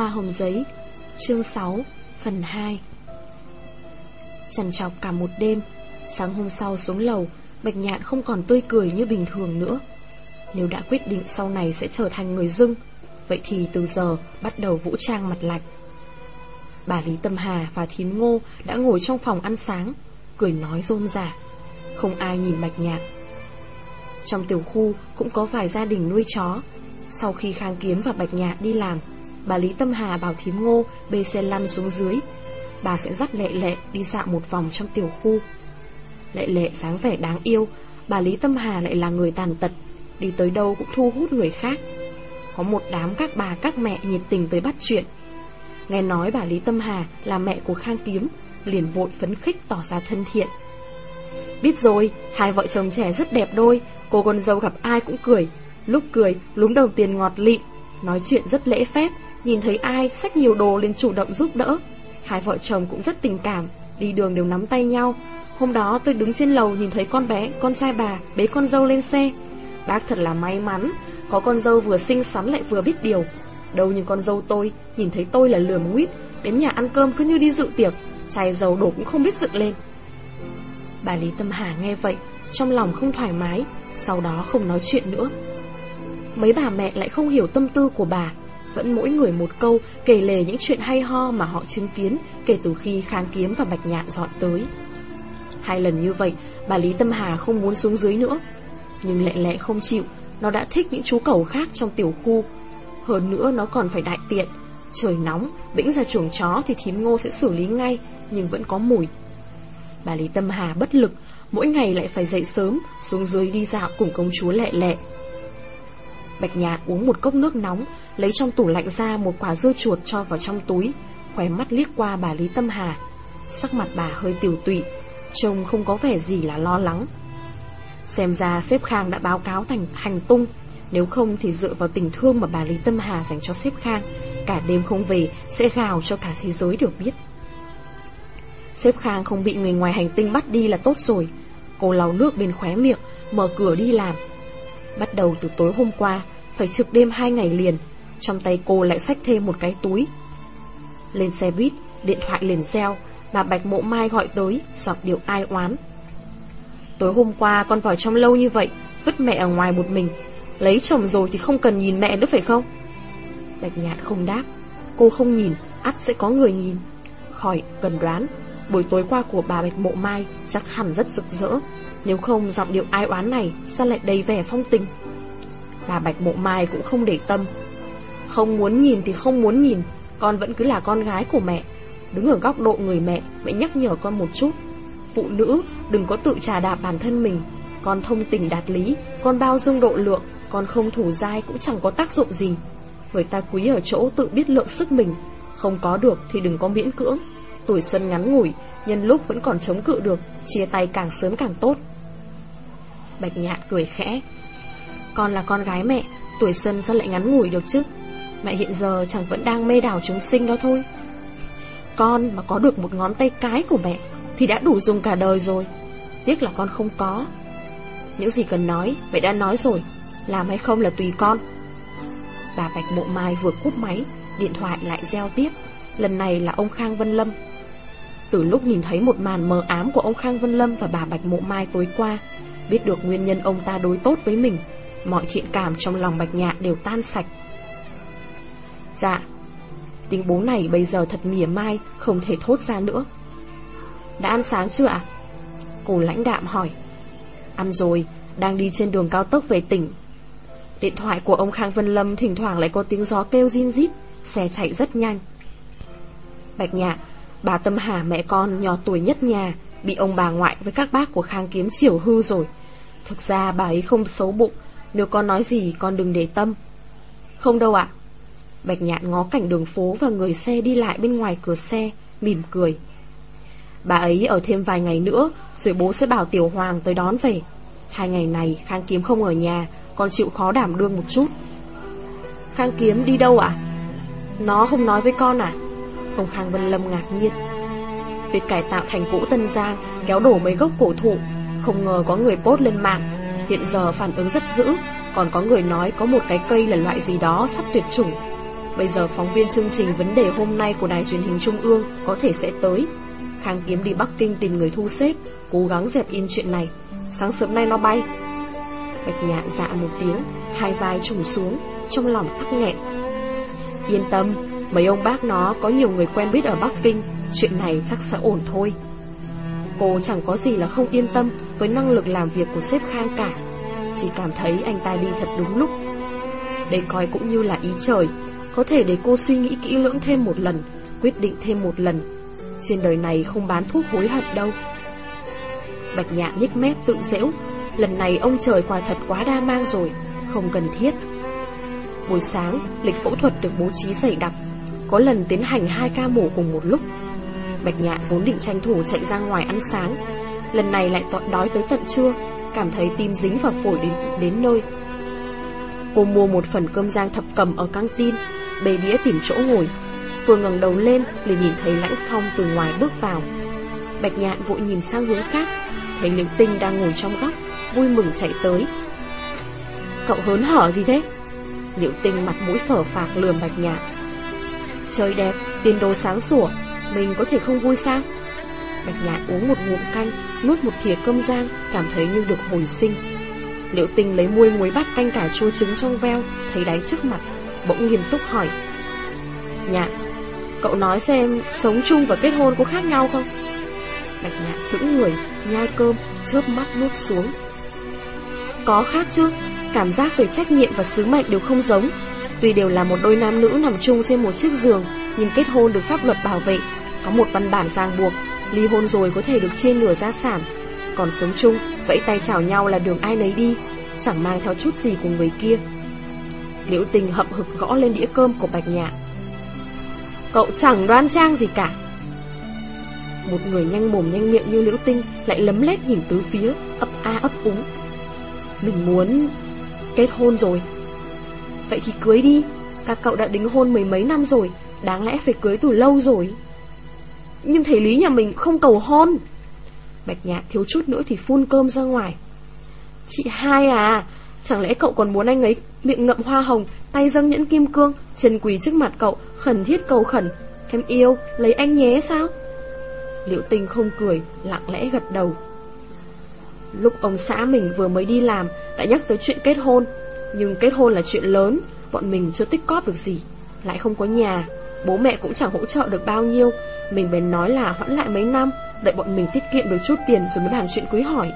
Hoa hồng giấy, Chương 6 Phần 2 Trằn trọc cả một đêm, Sáng hôm sau xuống lầu, Bạch nhạn không còn tươi cười như bình thường nữa. Nếu đã quyết định sau này sẽ trở thành người dưng, Vậy thì từ giờ bắt đầu vũ trang mặt lạnh. Bà Lý Tâm Hà và Thím Ngô đã ngồi trong phòng ăn sáng, Cười nói rôm rả. Không ai nhìn Bạch nhạn. Trong tiểu khu cũng có vài gia đình nuôi chó. Sau khi Khang Kiếm và Bạch nhạn đi làm Bà Lý Tâm Hà bảo thím ngô bê xe lăn xuống dưới. Bà sẽ dắt lệ lệ đi dạo một vòng trong tiểu khu. Lệ lệ sáng vẻ đáng yêu Bà Lý Tâm Hà lại là người tàn tật Đi tới đâu cũng thu hút người khác. Có một đám các bà các mẹ nhiệt tình tới bắt chuyện. Nghe nói bà Lý Tâm Hà là mẹ của Khang Kiếm Liền vội phấn khích tỏ ra thân thiện. Biết rồi, hai vợ chồng trẻ rất đẹp đôi Cô con dâu gặp ai cũng cười Lúc cười, lúng đầu tiền ngọt lịm Nói chuyện rất lễ phép. Nhìn thấy ai, xách nhiều đồ liền chủ động giúp đỡ. Hai vợ chồng cũng rất tình cảm, Đi đường đều nắm tay nhau. Hôm đó tôi đứng trên lầu nhìn thấy con bé, Con trai bà, bế con dâu lên xe. Bác thật là may mắn, Có con dâu vừa xinh xắn lại vừa biết điều. Đâu như con dâu tôi, Nhìn thấy tôi là lườm nguyết, Đến nhà ăn cơm cứ như đi dự tiệc, Chai dầu đổ cũng không biết dựng lên. Bà Lý Tâm Hà nghe vậy, Trong lòng không thoải mái, Sau đó không nói chuyện nữa. Mấy bà mẹ lại không hiểu tâm tư của bà vẫn mỗi người một câu kể lể những chuyện hay ho mà họ chứng kiến kể từ khi Kháng Kiếm và Bạch Nhạn dọn tới. Hai lần như vậy, bà Lý Tâm Hà không muốn xuống dưới nữa. Nhưng lẹ lẹ không chịu, nó đã thích những chú cẩu khác trong tiểu khu. Hơn nữa nó còn phải đại tiện. Trời nóng, bĩnh ra chuồng chó thì thím ngô sẽ xử lý ngay, nhưng vẫn có mùi. Bà Lý Tâm Hà bất lực, mỗi ngày lại phải dậy sớm, xuống dưới đi dạo cùng công chúa lẹ lẹ Bạch Nhạn uống một cốc nước nóng, lấy trong tủ lạnh ra một quả dưa chuột cho vào trong túi, khóe mắt liếc qua bà Lý Tâm Hà. Sắc mặt bà hơi tiểu tụy, trông không có vẻ gì là lo lắng. Xem ra sếp Khang đã báo cáo thành hành tung, nếu không thì dựa vào tình thương mà bà Lý Tâm Hà dành cho sếp Khang, cả đêm không về sẽ gào cho cả thế giới được biết. Sếp Khang không bị người ngoài hành tinh bắt đi là tốt rồi. Cô lau nước bên khóe miệng, mở cửa đi làm. Bắt đầu từ tối hôm qua, phải trực đêm hai ngày liền, trong tay cô lại xách thêm một cái túi. Lên xe buýt, Điện thoại liền reo mà Bạch Mộ Mai gọi tới, Giọng điệu ai oán. Tối hôm qua con vào trong lâu như vậy, Vứt mẹ ở ngoài một mình. Lấy chồng rồi thì không cần nhìn mẹ nữa phải không? Bạch Nhạn không đáp. Cô không nhìn, ắt sẽ có người nhìn. Khỏi cần đoán, Buổi tối qua của bà Bạch Mộ Mai Chắc hẳn rất rực rỡ. Nếu không giọng điệu ai oán này, Sao lại đầy vẻ phong tình? Bà Bạch Mộ Mai cũng không để tâm không muốn nhìn thì không muốn nhìn, Con vẫn cứ là con gái của mẹ. Đứng ở góc độ người mẹ Mẹ nhắc nhở con một chút. Phụ nữ, đừng có tự trà đạp bản thân mình. Con thông tình đạt lý, Con bao dung độ lượng, Con không thủ dai cũng chẳng có tác dụng gì. Người ta quý ở chỗ tự biết lượng sức mình. Không có được thì đừng có miễn cưỡng. Tuổi xuân ngắn ngủi, Nhân lúc vẫn còn chống cự được, Chia tay càng sớm càng tốt. Bạch nhạn cười khẽ. Con là con gái mẹ, Tuổi xuân sao lại ngắn ngủi được chứ? Mẹ hiện giờ chẳng vẫn đang mê đảo chúng sinh đó thôi. Con mà có được một ngón tay cái của mẹ Thì đã đủ dùng cả đời rồi. Tiếc là con không có. Những gì cần nói, Mẹ đã nói rồi. Làm hay không là tùy con. Bà Bạch Mộ Mai vừa cúp máy, Điện thoại lại reo tiếp. Lần này là ông Khang Vân Lâm. Từ lúc nhìn thấy một màn mờ ám của ông Khang Vân Lâm và bà Bạch Mộ Mai tối qua, Biết được nguyên nhân ông ta đối tốt với mình, Mọi thiện cảm trong lòng Bạch nhạ đều tan sạch. Dạ. Tiếng bố này bây giờ thật mỉa mai Không thể thốt ra nữa. Đã ăn sáng chưa ạ? Cô lãnh đạm hỏi. Ăn rồi, đang đi trên đường cao tốc về tỉnh. Điện thoại của ông Khang Vân Lâm Thỉnh thoảng lại có tiếng gió kêu zin rít Xe chạy rất nhanh. Bạch nhạ Bà Tâm Hà mẹ con nhỏ tuổi nhất nhà Bị ông bà ngoại với các bác của Khang Kiếm chiều hư rồi. Thực ra bà ấy không xấu bụng Nếu con nói gì con đừng để tâm. Không đâu ạ. Bạch nhạn ngó cảnh đường phố và người xe đi lại bên ngoài cửa xe, mỉm cười. Bà ấy ở thêm vài ngày nữa, rồi bố sẽ bảo Tiểu Hoàng tới đón về. Hai ngày này Khang Kiếm không ở nhà, còn chịu khó đảm đương một chút. Khang Kiếm đi đâu ạ? Nó không nói với con à? Ông Khang Vân Lâm ngạc nhiên. Việc cải tạo thành cũ Tân Giang kéo đổ mấy gốc cổ thụ, không ngờ có người post lên mạng. Hiện giờ phản ứng rất dữ, còn có người nói có một cái cây là loại gì đó sắp tuyệt chủng Bây giờ phóng viên chương trình vấn đề hôm nay của đài truyền hình Trung ương có thể sẽ tới. Khang Kiếm đi Bắc Kinh tìm người thu xếp, cố gắng dẹp in chuyện này. Sáng sớm nay nó bay. Bạch nhạn dạ một tiếng, hai vai trùng xuống, trong lòng tắc nghẹn. Yên tâm, mấy ông bác nó có nhiều người quen biết ở Bắc Kinh, chuyện này chắc sẽ ổn thôi. Cô chẳng có gì là không yên tâm với năng lực làm việc của sếp Khang cả. Chỉ cảm thấy anh ta đi thật đúng lúc. Đây coi cũng như là ý trời, có thể để cô suy nghĩ kỹ lưỡng thêm một lần, quyết định thêm một lần. Trên đời này không bán thuốc hối hận đâu. Bạch nhạn nhích mép tự dễu, lần này ông trời quả thật quá đa mang rồi, không cần thiết. Buổi sáng, lịch phẫu thuật được bố trí dày đặc, có lần tiến hành hai ca mổ cùng một lúc. Bạch nhạn vốn định tranh thủ chạy ra ngoài ăn sáng, lần này lại tọt đói tới tận trưa, cảm thấy tim dính vào phổi đến, đến nơi. Cô mua một phần cơm rang thập cầm ở căng tin, bề đĩa tìm chỗ ngồi. Vừa ngẩng đầu lên liền nhìn thấy Lãnh Phong từ ngoài bước vào. Bạch Nhạn vội nhìn sang hướng khác, thấy Liễu Tinh đang ngồi trong góc, vui mừng chạy tới. Cậu hớn hở gì thế? Liễu Tinh mặt mũi phở phạc lườm Bạch Nhạn. Trời đẹp, tiền đồ sáng sủa, mình có thể không vui sao? Bạch Nhạn uống một ngụm canh, nuốt một thìa cơm rang, cảm thấy như được hồi sinh. Liễu Tinh lấy muôi muối bát canh cà chua trứng trong veo, thấy đáy trước mặt, bỗng nghiêm túc hỏi. Nhạn, cậu nói xem sống chung và kết hôn có khác nhau không? Bạch Nhạn sững người, nhai cơm, chớp mắt nuốt xuống. Có khác chứ, cảm giác về trách nhiệm và sứ mệnh đều không giống. Tuy đều là một đôi nam nữ nằm chung trên một chiếc giường, nhưng kết hôn được pháp luật bảo vệ, có một văn bản ràng buộc, ly hôn rồi có thể được chia nửa gia sản. Còn sống chung, vẫy tay chào nhau là đường ai nấy đi, chẳng mang theo chút gì của người kia. Liễu tình hậm hực gõ lên đĩa cơm của Bạch Nhạn. Cậu chẳng đoan trang gì cả. Một người nhanh mồm nhanh miệng như Liễu Tinh lại lấm lét nhìn tứ phía, ấp a ấp úng. Mình muốn kết hôn rồi. Vậy thì cưới đi, các cậu đã đính hôn mười mấy năm rồi, đáng lẽ phải cưới từ lâu rồi. Nhưng thầy Lý nhà mình không cầu hôn. Bạch Nhạn thiếu chút nữa thì phun cơm ra ngoài. Chị hai à, chẳng lẽ cậu còn muốn anh ấy miệng ngậm hoa hồng, tay dâng nhẫn kim cương, chân quỳ trước mặt cậu, khẩn thiết cầu khẩn. Em yêu, lấy anh nhé sao? Liễu tinh không cười, lặng lẽ gật đầu. Lúc ông xã mình vừa mới đi làm, đã nhắc tới chuyện kết hôn. Nhưng kết hôn là chuyện lớn, bọn mình chưa tích cóp được gì. Lại không có nhà, bố mẹ cũng chẳng hỗ trợ được bao nhiêu. Mình bèn nói là hoãn lại mấy năm, đợi bọn mình tiết kiệm được chút tiền rồi mới bàn chuyện cưới hỏi.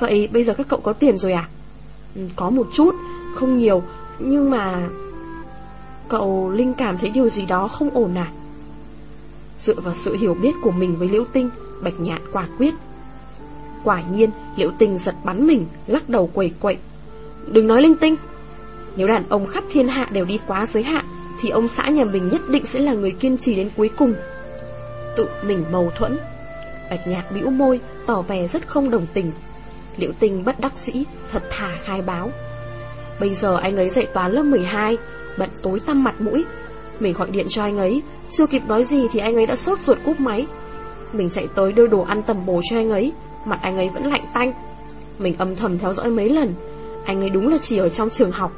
Vậy bây giờ các cậu có tiền rồi à? Có một chút, không nhiều, nhưng mà... Cậu Linh cảm thấy điều gì đó không ổn à? Dựa vào sự hiểu biết của mình với Liễu Tinh, Bạch Nhạn quả quyết. Quả nhiên, Liễu Tinh giật bắn mình, lắc đầu quẩy quậy. Đừng nói linh tinh. Nếu đàn ông khắp thiên hạ đều đi quá giới hạn, thì ông xã nhà mình nhất định sẽ là người kiên trì đến cuối cùng. Tự mình mâu thuẫn. Bạch Nhạn bĩu môi, tỏ vẻ rất không đồng tình. Liễu Tinh bất đắc dĩ, thật thà khai báo. Bây giờ anh ấy dạy toán lớp 12, bận tối tăm mặt mũi. Mình gọi điện cho anh ấy, chưa kịp nói gì thì anh ấy đã sốt ruột cúp máy. Mình chạy tới đưa đồ ăn tầm bổ cho anh ấy, mặt anh ấy vẫn lạnh tanh. Mình âm thầm theo dõi mấy lần, anh ấy đúng là chỉ ở trong trường học.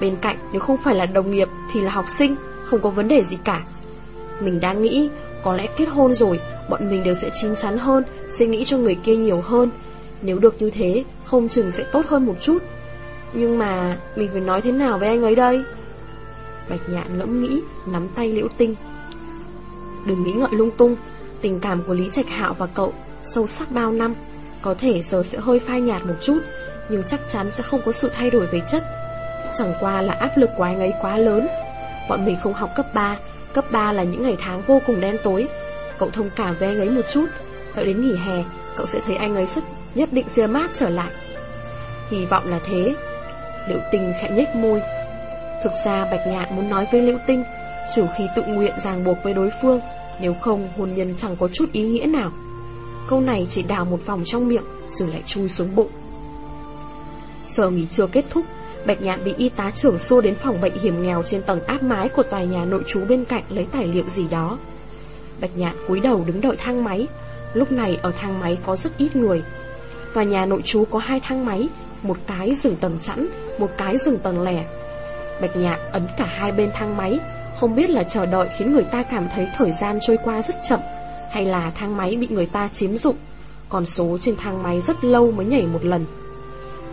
Bên cạnh nếu không phải là đồng nghiệp thì là học sinh, không có vấn đề gì cả. Mình đang nghĩ, có lẽ kết hôn rồi, bọn mình đều sẽ chín chắn hơn, suy nghĩ cho người kia nhiều hơn. Nếu được như thế, không chừng sẽ tốt hơn một chút. Nhưng mà mình phải nói thế nào với anh ấy đây? Bạch nhạn ngẫm nghĩ, nắm tay liễu tinh. Đừng nghĩ ngợi lung tung, tình cảm của Lý Trạch Hạo và cậu sâu sắc bao năm, có thể giờ sẽ hơi phai nhạt một chút, nhưng chắc chắn sẽ không có sự thay đổi về chất. Chẳng qua là áp lực của anh ấy quá lớn. Bọn mình không học cấp 3, cấp 3 là những ngày tháng vô cùng đen tối. Cậu thông cảm với anh ấy một chút, đợi đến nghỉ hè, cậu sẽ thấy anh ấy xuất nhất định sẽ mát trở lại. Hy vọng là thế. Liễu Tinh khẽ nhếch môi. Thực ra Bạch Nhạn muốn nói với Liễu Tinh, trừ khi tự nguyện ràng buộc với đối phương, nếu không hôn nhân chẳng có chút ý nghĩa nào. Câu này chỉ đào một vòng trong miệng, rồi lại chui xuống bụng. Giờ nghỉ trưa kết thúc, Bạch Nhạn bị y tá trưởng xô đến phòng bệnh hiểm nghèo trên tầng áp mái của tòa nhà nội trú bên cạnh lấy tài liệu gì đó. Bạch Nhạn cúi đầu đứng đợi thang máy. Lúc này ở thang máy có rất ít người. Tòa nhà nội trú có hai thang máy, một cái dừng tầng chẵn, một cái dừng tầng lẻ. Bạch Nhạc ấn cả hai bên thang máy Không biết là chờ đợi khiến người ta cảm thấy thời gian trôi qua rất chậm Hay là thang máy bị người ta chiếm dụng. Còn số trên thang máy rất lâu mới nhảy một lần.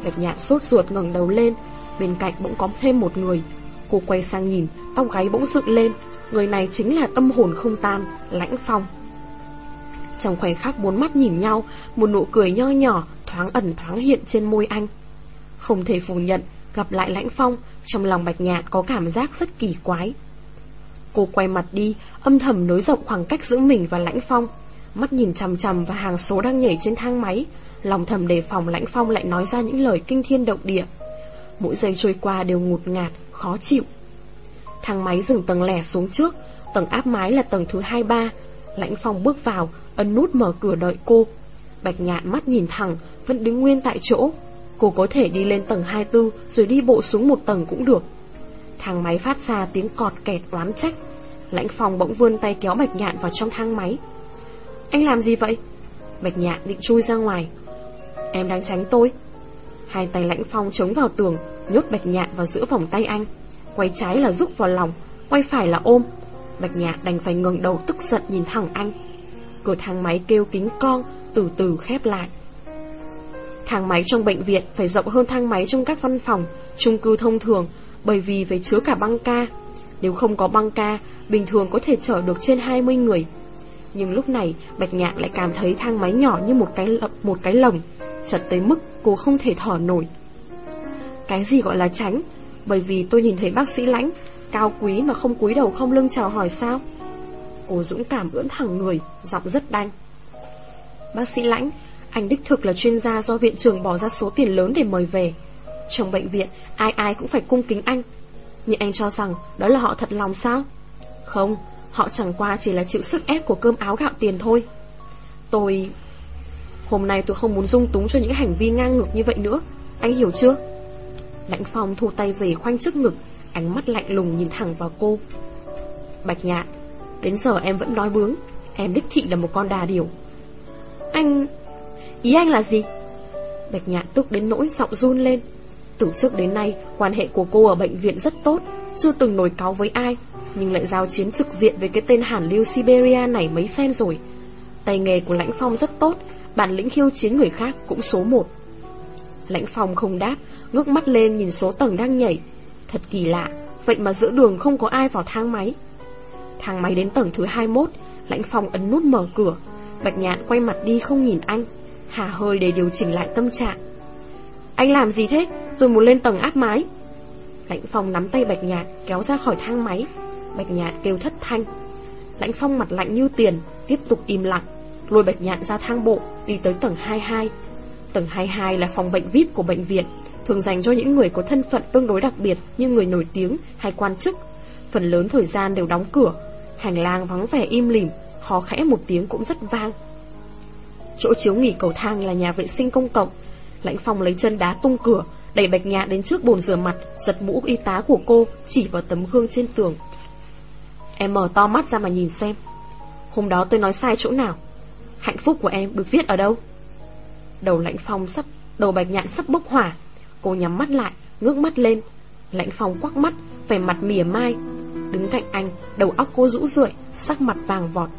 Bạch Nhạc sốt ruột ngẩng đầu lên Bên cạnh bỗng có thêm một người. Cô quay sang nhìn Tóc gáy bỗng dựng lên. Người này chính là tâm hồn không tan Lãnh Phong. Trong khoảnh khắc bốn mắt nhìn nhau Một nụ cười nho nhỏ Thoáng ẩn thoáng hiện trên môi anh. Không thể phủ nhận Gặp lại Lãnh Phong Trong lòng Bạch Nhạn có cảm giác rất kỳ quái. Cô quay mặt đi Âm thầm nối rộng khoảng cách giữa mình và Lãnh Phong. Mắt nhìn chằm chằm vào hàng số đang nhảy trên thang máy Lòng thầm đề phòng Lãnh Phong lại nói ra những lời kinh thiên động địa. Mỗi giây trôi qua đều ngụt ngạt, khó chịu. Thang máy dừng tầng lẻ xuống trước Tầng áp mái là tầng thứ hai ba Lãnh Phong bước vào, Ấn nút mở cửa đợi cô. Bạch nhạn mắt nhìn thẳng, Vẫn đứng nguyên tại chỗ. Cô có thể đi lên tầng 24 Rồi đi bộ xuống một tầng cũng được. Thang máy phát ra tiếng cọt kẹt oán trách. Lãnh Phong bỗng vươn tay kéo Bạch nhạn vào trong thang máy. Anh làm gì vậy? Bạch nhạn định chui ra ngoài. Em đang tránh tôi. Hai tay Lãnh Phong chống vào tường, Nhốt Bạch nhạn vào giữa vòng tay anh. Quay trái là rúc vào lòng, Quay phải là ôm. Bạch nhạn đành phải ngừng đầu tức giận nhìn thẳng anh Cửa thang máy kêu kính con Từ từ khép lại Thang máy trong bệnh viện phải rộng hơn thang máy trong các văn phòng, chung cư thông thường bởi vì phải chứa cả băng ca. Nếu không có băng ca, bình thường có thể chở được trên 20 người. Nhưng lúc này, Bạch Nhạn lại cảm thấy thang máy nhỏ như một cái một cái lồng, chật tới mức cô không thể thở nổi. Cái gì gọi là tránh? Bởi vì tôi nhìn thấy bác sĩ lãnh, cao quý mà không cúi đầu không lưng chào hỏi sao? Cô dũng cảm ưỡn thẳng người, giọng rất đanh. Bác sĩ lãnh, anh đích thực là chuyên gia do viện trưởng bỏ ra số tiền lớn để mời về. Trong bệnh viện, ai ai cũng phải cung kính anh. Nhưng anh cho rằng đó là họ thật lòng sao? Không, họ chẳng qua chỉ là chịu sức ép của cơm áo gạo tiền thôi. Tôi... Hôm nay tôi không muốn dung túng cho những hành vi ngang ngược như vậy nữa. Anh hiểu chưa? Lãnh Phong thu tay về khoanh trước ngực, ánh mắt lạnh lùng nhìn thẳng vào cô. Bạch nhạn, đến giờ em vẫn nói bướng, em đích thị là một con đà điểu. Anh... Ý anh là gì? Bạch nhạn tức đến nỗi giọng run lên Từ trước đến nay Quan hệ của cô ở bệnh viện rất tốt Chưa từng nổi cáo với ai Nhưng lại giao chiến trực diện với cái tên Hàn Lưu Siberia này mấy phen rồi Tay nghề của Lãnh Phong rất tốt Bản lĩnh khiêu chiến người khác cũng số một Lãnh Phong không đáp Ngước mắt lên nhìn số tầng đang nhảy Thật kỳ lạ. Vậy mà giữa đường không có ai vào thang máy. Thang máy đến tầng thứ 21 Lãnh Phong ấn nút mở cửa. Bạch nhạn quay mặt đi không nhìn anh, Hà hơi để điều chỉnh lại tâm trạng. Anh làm gì thế? Tôi muốn lên tầng áp mái. Lãnh Phong nắm tay Bạch nhạn, kéo ra khỏi thang máy. Bạch nhạn kêu thất thanh. Lãnh Phong mặt lạnh như tiền, Tiếp tục im lặng, Lôi Bạch Nhạn ra thang bộ, Đi tới tầng 22 Tầng 22 là phòng bệnh VIP của bệnh viện. Thường dành cho những người có thân phận tương đối đặc biệt Như người nổi tiếng hay quan chức. Phần lớn thời gian đều đóng cửa, Hành lang vắng vẻ im lìm Hò khẽ một tiếng cũng rất vang. Chỗ chiếu nghỉ cầu thang là nhà vệ sinh công cộng. Lãnh Phong lấy chân đá tung cửa, Đẩy Bạch Nhạn đến trước bồn rửa mặt, Giật mũ y tá của cô Chỉ vào tấm gương trên tường. Em mở to mắt ra mà nhìn xem. Hôm đó tôi nói sai chỗ nào? Hạnh phúc của em được viết ở đâu? Đầu Lãnh Phong sắp, Đầu Bạch Nhạn sắp bốc hỏa. Cô nhắm mắt lại Ngước mắt lên Lãnh Phong quắc mắt Vẻ mặt mỉa mai Đứng cạnh anh Đầu óc cô rũ rượi Sắc mặt vàng vọt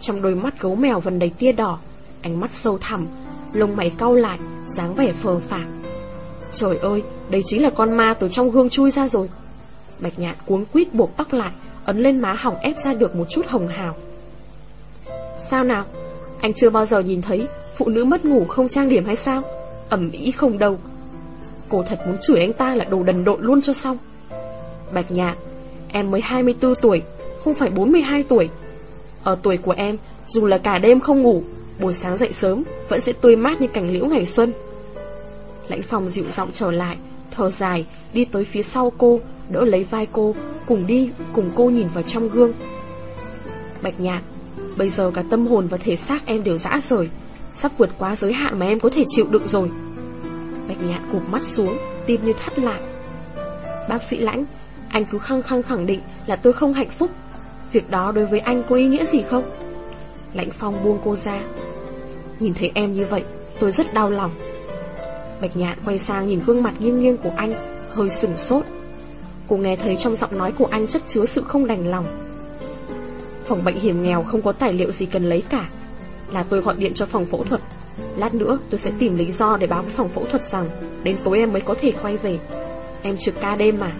Trong đôi mắt gấu mèo vần đầy tia đỏ ánh mắt sâu thẳm, lông mày cau lại, dáng vẻ phờ phạc. Trời ơi, đây chính là con ma từ trong gương chui ra rồi. Bạch nhạn cuốn quýt buộc tóc lại, ấn lên má hỏng ép ra được một chút hồng hào. Sao nào? Anh chưa bao giờ nhìn thấy phụ nữ mất ngủ không trang điểm hay sao? Ẩm ý không đâu. Cô thật muốn chửi anh ta là đồ đần độn luôn cho xong. Bạch nhạn, em mới 24 tuổi, không phải 42 tuổi. Ở tuổi của em, dù là cả đêm không ngủ, buổi sáng dậy sớm vẫn sẽ tươi mát như cảnh liễu ngày xuân. Lãnh phòng dịu giọng trở lại, thở dài, đi tới phía sau cô, đỡ lấy vai cô, cùng đi, cùng cô nhìn vào trong gương. Bạch nhạn, bây giờ cả tâm hồn và thể xác em đều dã rời, sắp vượt quá giới hạn mà em có thể chịu đựng rồi. Bạch nhạn cụp mắt xuống, tim như thắt lại. Bác sĩ lãnh, anh cứ khăng khăng khẳng định là tôi không hạnh phúc. Việc đó đối với anh có ý nghĩa gì không? Lãnh Phong buông cô ra Nhìn thấy em như vậy Tôi rất đau lòng Bạch Nhạn quay sang nhìn gương mặt nghiêng nghiêng của anh Hơi sừng sốt Cô nghe thấy trong giọng nói của anh chất chứa sự không đành lòng Phòng bệnh hiểm nghèo không có tài liệu gì cần lấy cả Là tôi gọi điện cho phòng phẫu thuật Lát nữa tôi sẽ tìm lý do để báo với phòng phẫu thuật rằng Đến tối em mới có thể quay về. Em trực ca đêm mà.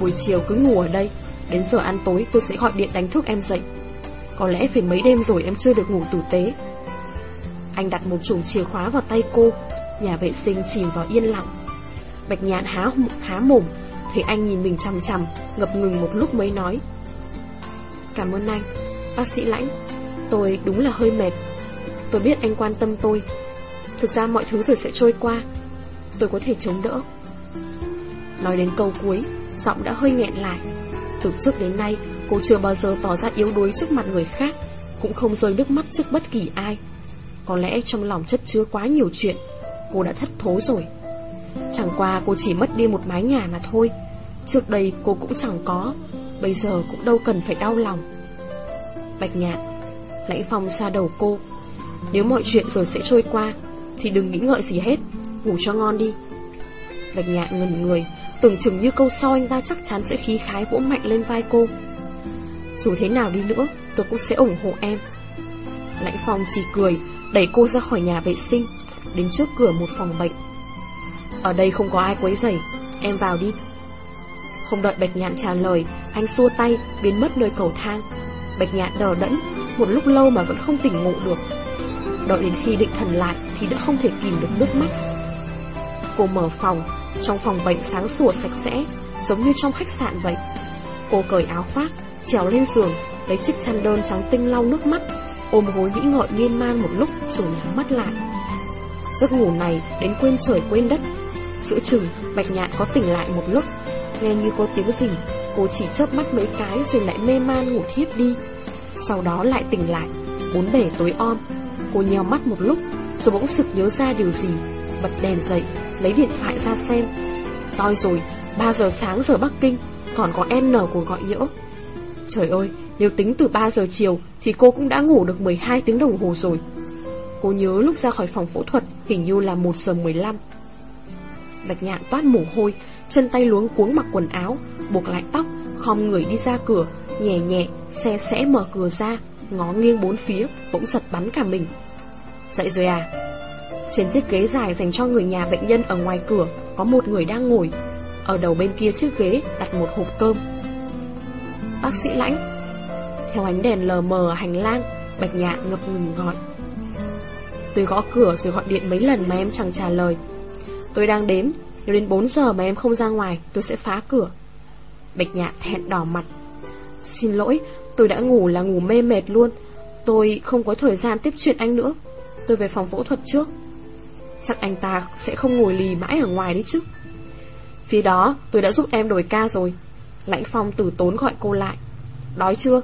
Buổi chiều cứ ngủ ở đây. Đến giờ ăn tối tôi sẽ gọi điện đánh thức em dậy. Có lẽ phải mấy đêm rồi em chưa được ngủ tử tế. Anh đặt một chùm chìa khóa vào tay cô. Nhà vệ sinh chìm vào yên lặng. Bạch nhạn há, há mồm. Thấy anh nhìn mình chằm chằm Ngập ngừng một lúc mới nói. Cảm ơn anh Bác sĩ lãnh. Tôi đúng là hơi mệt. Tôi biết anh quan tâm tôi. Thực ra mọi thứ rồi sẽ trôi qua. Tôi có thể chống đỡ. Nói đến câu cuối, Giọng đã hơi nghẹn lại. Từ trước đến nay, cô chưa bao giờ tỏ ra yếu đuối trước mặt người khác, Cũng không rơi nước mắt trước bất kỳ ai. Có lẽ trong lòng chất chứa quá nhiều chuyện, Cô đã thất thố rồi. Chẳng qua cô chỉ mất đi một mái nhà mà thôi. Trước đây cô cũng chẳng có, Bây giờ cũng đâu cần phải đau lòng. Bạch nhạn Lãnh phong xoa đầu cô. Nếu mọi chuyện rồi sẽ trôi qua, Thì đừng nghĩ ngợi gì hết. Ngủ cho ngon đi. Bạch nhạn ngần người, Tưởng chừng như câu sau anh ta chắc chắn sẽ khí khái vỗ mạnh lên vai cô. Dù thế nào đi nữa, Tôi cũng sẽ ủng hộ em. Lãnh phong chỉ cười, Đẩy cô ra khỏi nhà vệ sinh, Đến trước cửa một phòng bệnh. Ở đây không có ai quấy rầy, Em vào đi. Không đợi Bạch Nhạn trả lời, Anh xua tay, biến mất nơi cầu thang. Bạch Nhạn đờ đẫn, Một lúc lâu mà vẫn không tỉnh ngộ được. Đợi đến khi định thần lại Thì đã không thể kìm được nước mắt. Cô mở phòng, Trong phòng bệnh sáng sủa sạch sẽ, Giống như trong khách sạn vậy. Cô cởi áo khoác, Trèo lên giường, Lấy chiếc chăn đơn trắng tinh lau nước mắt, Ôm gối nghĩ ngợi miên man một lúc Rồi nhắm mắt lại. Giấc ngủ này đến quên trời quên đất. Giữa chừng, Bạch Nhạn có tỉnh lại một lúc. Nghe như có tiếng gì Cô chỉ chớp mắt mấy cái rồi lại mê man ngủ thiếp đi. Sau đó lại tỉnh lại, Bốn bể tối om. Cô nheo mắt một lúc, Rồi bỗng sực nhớ ra điều gì. Bật đèn dậy, Lấy điện thoại ra xem. Toi rồi 3 giờ sáng giờ Bắc Kinh, Còn có N của gọi nhỡ. Trời ơi, Nếu tính từ 3 giờ chiều, Thì cô cũng đã ngủ được 12 tiếng đồng hồ rồi. Cô nhớ lúc ra khỏi phòng phẫu thuật, Hình như là 1 giờ 15 Bạch nhạn toát mồ hôi, Chân tay luống cuống mặc quần áo, Buộc lại tóc, Khom người đi ra cửa Nhẹ nhẹ, Xe sẽ mở cửa ra, Ngó nghiêng bốn phía, Bỗng giật bắn cả mình. Dậy rồi à? Trên chiếc ghế dài dành cho người nhà bệnh nhân ở ngoài cửa, Có một người đang ngồi. Ở đầu bên kia chiếc ghế đặt một hộp cơm. Bác sĩ lãnh. Theo ánh đèn lờ mờ hành lang, Bạch nhạn ngập ngừng gọi. Tôi gõ cửa rồi gọi điện mấy lần mà em chẳng trả lời. Tôi đang đếm Nếu đến 4 giờ mà em không ra ngoài, Tôi sẽ phá cửa. Bạch nhạn thẹn đỏ mặt. Xin lỗi, Tôi đã ngủ là ngủ mê mệt luôn. Tôi không có thời gian tiếp chuyện anh nữa. Tôi về phòng phẫu thuật trước. Chắc anh ta sẽ không ngồi lì mãi ở ngoài đấy chứ. Phía đó, tôi đã giúp em đổi ca rồi. Lãnh phong tử tốn gọi cô lại. Đói chưa?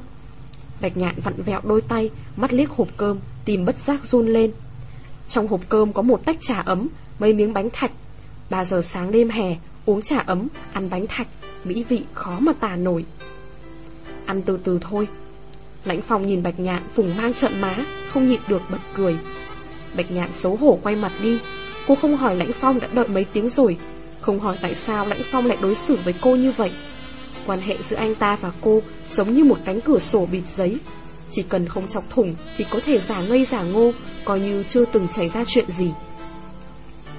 Bạch nhạn vặn vẹo đôi tay, Mắt liếc hộp cơm Tìm bất giác run lên. Trong hộp cơm có một tách trà ấm, Mấy miếng bánh thạch. 3 giờ sáng đêm hè, Uống trà ấm, Ăn bánh thạch. Mỹ vị khó mà tả nổi. Ăn từ từ thôi. Lãnh phong nhìn bạch nhạn phùng mang trợn má Không nhịn được bật cười. Bạch nhạn xấu hổ quay mặt đi. Cô không hỏi lãnh phong đã đợi mấy tiếng rồi. Không hỏi tại sao lãnh phong lại đối xử với cô như vậy. Quan hệ giữa anh ta và cô Giống như một cánh cửa sổ bịt giấy. Chỉ cần không chọc thủng Thì có thể giả ngây giả ngô Coi như chưa từng xảy ra chuyện gì.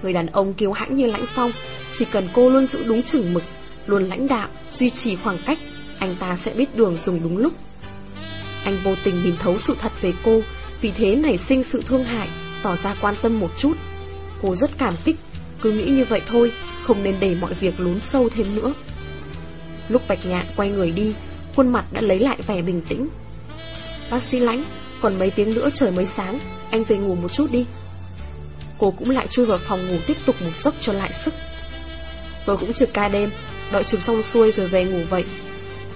Người đàn ông kiêu hãnh như lãnh phong Chỉ cần cô luôn giữ đúng chừng mực Luôn lãnh đạo, duy trì khoảng cách anh ta sẽ biết đường dùng đúng lúc. Anh vô tình nhìn thấu sự thật về cô, Vì thế nảy sinh sự thương hại, Tỏ ra quan tâm một chút. Cô rất cảm kích, Cứ nghĩ như vậy thôi, Không nên để mọi việc lún sâu thêm nữa. Lúc Bạch Nhạn quay người đi, Khuôn mặt đã lấy lại vẻ bình tĩnh. Bác sĩ lãnh, Còn mấy tiếng nữa trời mới sáng, Anh về ngủ một chút đi. Cô cũng lại chui vào phòng ngủ tiếp tục một giấc cho lại sức. Tôi cũng trực ca đêm, Đợi trực xong xuôi rồi về ngủ vậy.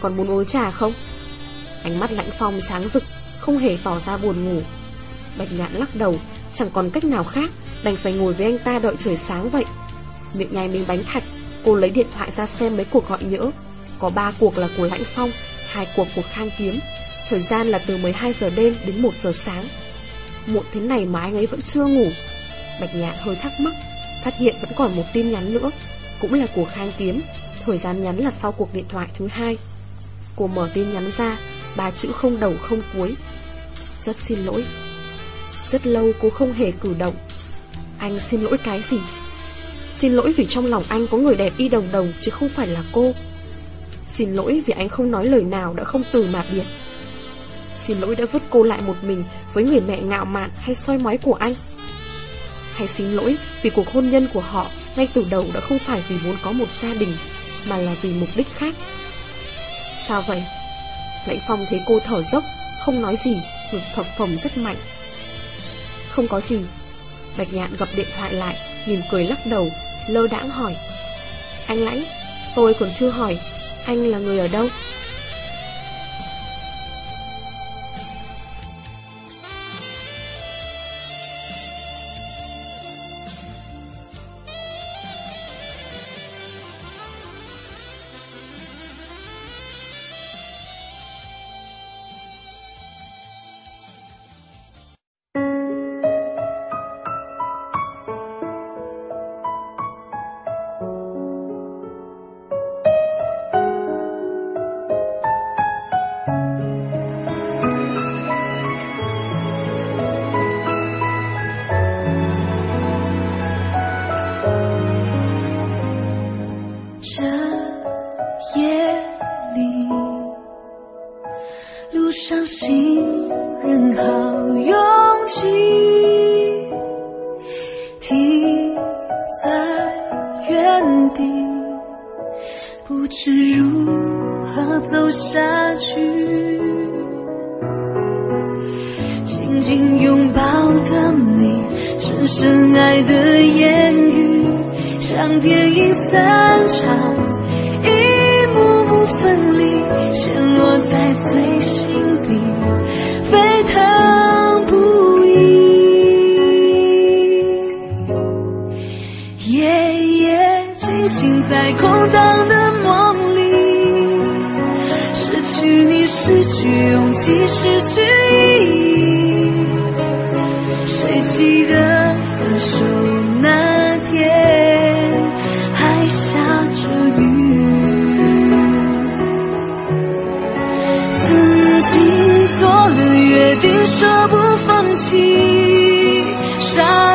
Còn muốn uống trà không? Ánh mắt lãnh phong sáng rực, Không hề tỏ ra buồn ngủ. Bạch nhạn lắc đầu, Chẳng còn cách nào khác, Đành phải ngồi với anh ta đợi trời sáng vậy. Miệng nhai miếng bánh thạch, Cô lấy điện thoại ra xem mấy cuộc gọi nhỡ. Có ba cuộc là của lãnh phong, hai cuộc của khang kiếm. Thời gian là từ 12 giờ đêm đến 1 giờ sáng. Muộn thế này mà anh ấy vẫn chưa ngủ. Bạch Nhạn hơi thắc mắc, Phát hiện vẫn còn một tin nhắn nữa, Cũng là của Khang Kiếm. Thời gian nhắn là sau cuộc điện thoại thứ hai. Cô mở tin nhắn ra, Ba chữ không đầu không cuối. Rất xin lỗi. Rất lâu cô không hề cử động. Anh xin lỗi cái gì? Xin lỗi vì trong lòng anh có người đẹp y đồng đồng Chứ không phải là cô. Xin lỗi vì anh không nói lời nào đã không từ mà biệt. Xin lỗi đã vứt cô lại một mình Với người mẹ ngạo mạn hay soi mói của anh. Hay xin lỗi vì cuộc hôn nhân của họ Ngay từ đầu đã không phải vì muốn có một gia đình, Mà là vì mục đích khác. Sao vậy? Lãnh Phong thấy cô thở dốc, Không nói gì Ngực phập phồng rất mạnh Không có gì Bạch nhạn gặp điện thoại lại, Mỉm cười lắc đầu, Lơ đãng hỏi Anh Lãnh, Tôi còn chưa hỏi, Anh là người ở đâu? 是如何走下去？紧紧拥抱的你深深爱的言语像电影散场一幕幕分离陷落在最心底沸腾不已。夜夜惊醒在空荡的失去勇气，失去意义。谁记得分手那天还下着雨？曾经做了约定，说不放弃，伤。